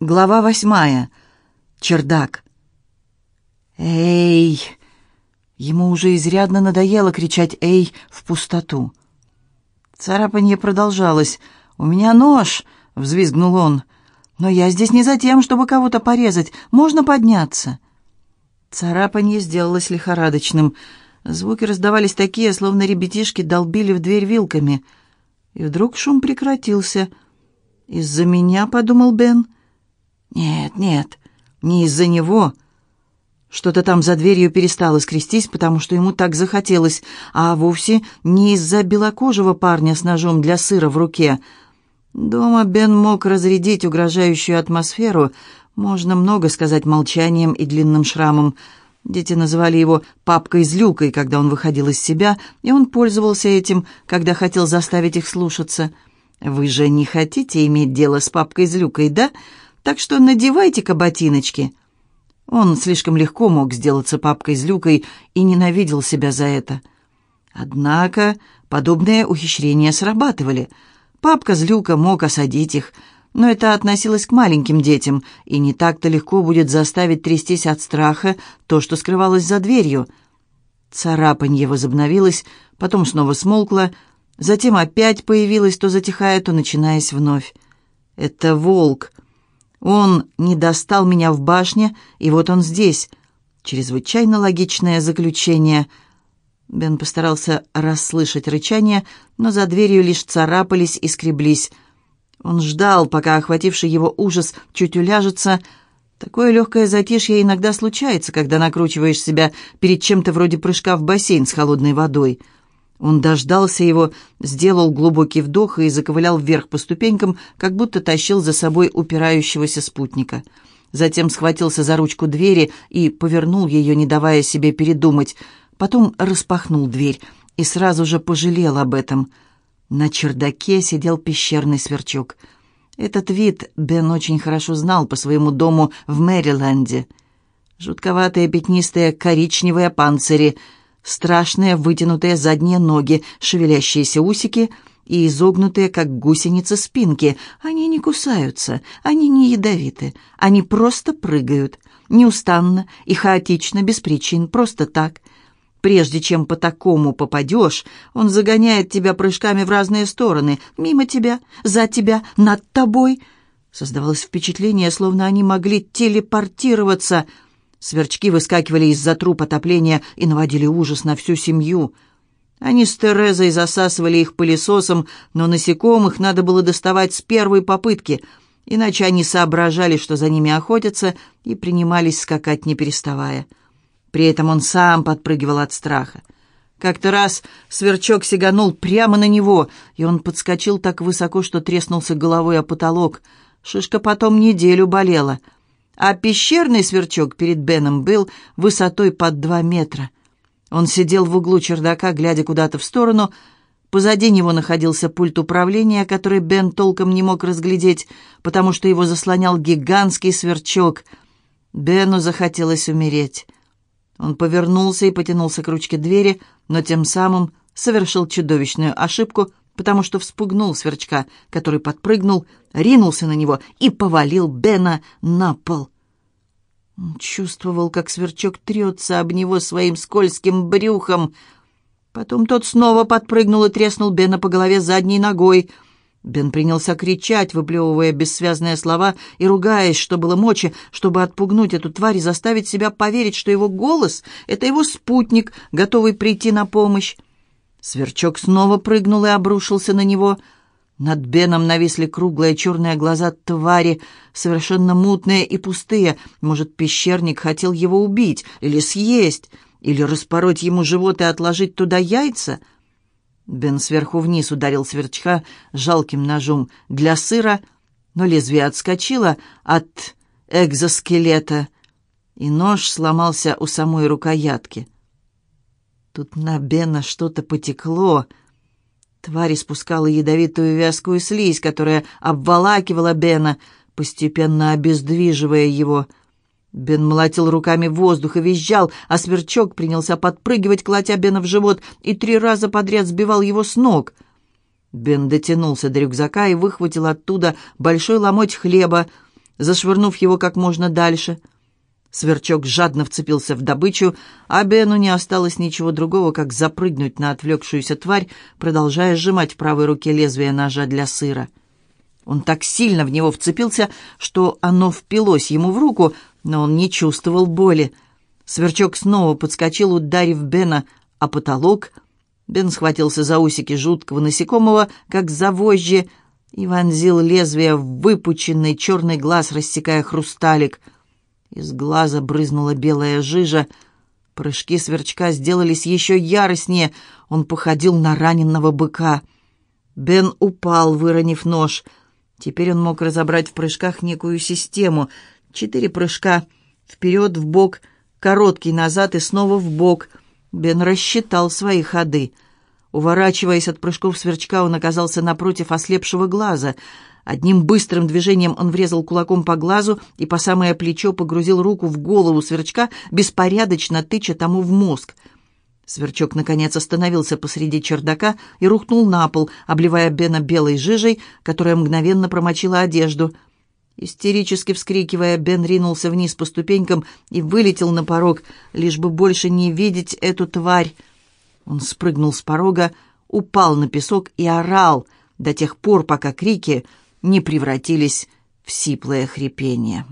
Глава восьмая. Чердак. «Эй!» Ему уже изрядно надоело кричать «Эй!» в пустоту. Царапанье продолжалось. «У меня нож!» — взвизгнул он. «Но я здесь не за тем, чтобы кого-то порезать. Можно подняться?» Царапанье сделалось лихорадочным. Звуки раздавались такие, словно ребятишки долбили в дверь вилками. И вдруг шум прекратился. «Из-за меня?» — подумал Бен. «Нет, нет, не из-за него». Что-то там за дверью перестало скрестись, потому что ему так захотелось, а вовсе не из-за белокожего парня с ножом для сыра в руке. Дома Бен мог разрядить угрожающую атмосферу, можно много сказать молчанием и длинным шрамом. Дети называли его «папкой-злюкой», когда он выходил из себя, и он пользовался этим, когда хотел заставить их слушаться. «Вы же не хотите иметь дело с папкой-злюкой, да? Так что надевайте-ка ботиночки». Он слишком легко мог сделаться папкой-злюкой и ненавидел себя за это. Однако подобные ухищрения срабатывали. Папка-злюка мог осадить их, но это относилось к маленьким детям, и не так-то легко будет заставить трястись от страха то, что скрывалось за дверью. Царапанье возобновилось, потом снова смолкло, затем опять появилось, то затихая, то начинаясь вновь. «Это волк», он не достал меня в башне, и вот он здесь. Чрезвычайно логичное заключение. Бен постарался расслышать рычание, но за дверью лишь царапались и скреблись. Он ждал, пока охвативший его ужас чуть уляжется. Такое легкое затишье иногда случается, когда накручиваешь себя перед чем-то вроде прыжка в бассейн с холодной водой — он дождался его, сделал глубокий вдох и заковылял вверх по ступенькам, как будто тащил за собой упирающегося спутника. Затем схватился за ручку двери и повернул ее, не давая себе передумать. Потом распахнул дверь и сразу же пожалел об этом. На чердаке сидел пещерный сверчок. Этот вид Бен очень хорошо знал по своему дому в Мэриленде. Жутковатые пятнистые коричневые панцири — страшные вытянутые задние ноги, шевелящиеся усики и изогнутые, как гусеницы, спинки. Они не кусаются, они не ядовиты, они просто прыгают, неустанно и хаотично, без причин, просто так. Прежде чем по такому попадешь, он загоняет тебя прыжками в разные стороны, мимо тебя, за тебя, над тобой. Создавалось впечатление, словно они могли телепортироваться — Сверчки выскакивали из-за труб отопления и наводили ужас на всю семью. Они с Терезой засасывали их пылесосом, но насекомых надо было доставать с первой попытки, иначе они соображали, что за ними охотятся, и принимались скакать не переставая. При этом он сам подпрыгивал от страха. Как-то раз сверчок сиганул прямо на него, и он подскочил так высоко, что треснулся головой о потолок. Шишка потом неделю болела — а пещерный сверчок перед Беном был высотой под два метра. Он сидел в углу чердака, глядя куда-то в сторону. Позади него находился пульт управления, который Бен толком не мог разглядеть, потому что его заслонял гигантский сверчок. Бену захотелось умереть. Он повернулся и потянулся к ручке двери, но тем самым совершил чудовищную ошибку, потому что вспугнул сверчка, который подпрыгнул, ринулся на него и повалил Бена на пол. Он чувствовал, как сверчок трется об него своим скользким брюхом. Потом тот снова подпрыгнул и треснул Бена по голове задней ногой. Бен принялся кричать, выплевывая бессвязные слова и ругаясь, что было мочи, чтобы отпугнуть эту тварь и заставить себя поверить, что его голос — это его спутник, готовый прийти на помощь. Сверчок снова прыгнул и обрушился на него. Над Беном нависли круглые черные глаза твари, совершенно мутные и пустые. Может, пещерник хотел его убить или съесть, или распороть ему живот и отложить туда яйца? Бен сверху вниз ударил сверчка жалким ножом для сыра, но лезвие отскочило от экзоскелета, и нож сломался у самой рукоятки. Тут на Бена что-то потекло. Тварь испускала ядовитую вязкую слизь, которая обволакивала Бена, постепенно обездвиживая его. Бен молотил руками воздух и визжал, а сверчок принялся подпрыгивать, колотя Бена в живот, и три раза подряд сбивал его с ног. Бен дотянулся до рюкзака и выхватил оттуда большой ломоть хлеба. зашвырнув его как можно дальше. Сверчок жадно вцепился в добычу, а Бену не осталось ничего другого, как запрыгнуть на отвлекшуюся тварь, продолжая сжимать в правой руке лезвие ножа для сыра. Он так сильно в него вцепился, что оно впилось ему в руку, но он не чувствовал боли. Сверчок снова подскочил, ударив Бена о потолок. Бен схватился за усики жуткого насекомого, как за вожжи, и вонзил лезвие в выпученный черный глаз, рассекая хрусталик. Из глаза брызнула белая жижа. Прыжки сверчка сделались еще яростнее. Он походил на раненого быка. Бен упал, выронив нож — Теперь он мог разобрать в прыжках некую систему. Четыре прыжка вперед, в бок, короткий назад и снова в бок. Бен рассчитал свои ходы. Уворачиваясь от прыжков сверчка, он оказался напротив ослепшего глаза. Одним быстрым движением он врезал кулаком по глазу и по самое плечо погрузил руку в голову сверчка, беспорядочно тыча тому в мозг — Сверчок, наконец, остановился посреди чердака и рухнул на пол, обливая Бена белой жижей, которая мгновенно промочила одежду. Истерически вскрикивая, Бен ринулся вниз по ступенькам и вылетел на порог, лишь бы больше не видеть эту тварь. Он спрыгнул с порога, упал на песок и орал до тех пор, пока крики не превратились в сиплое хрипение.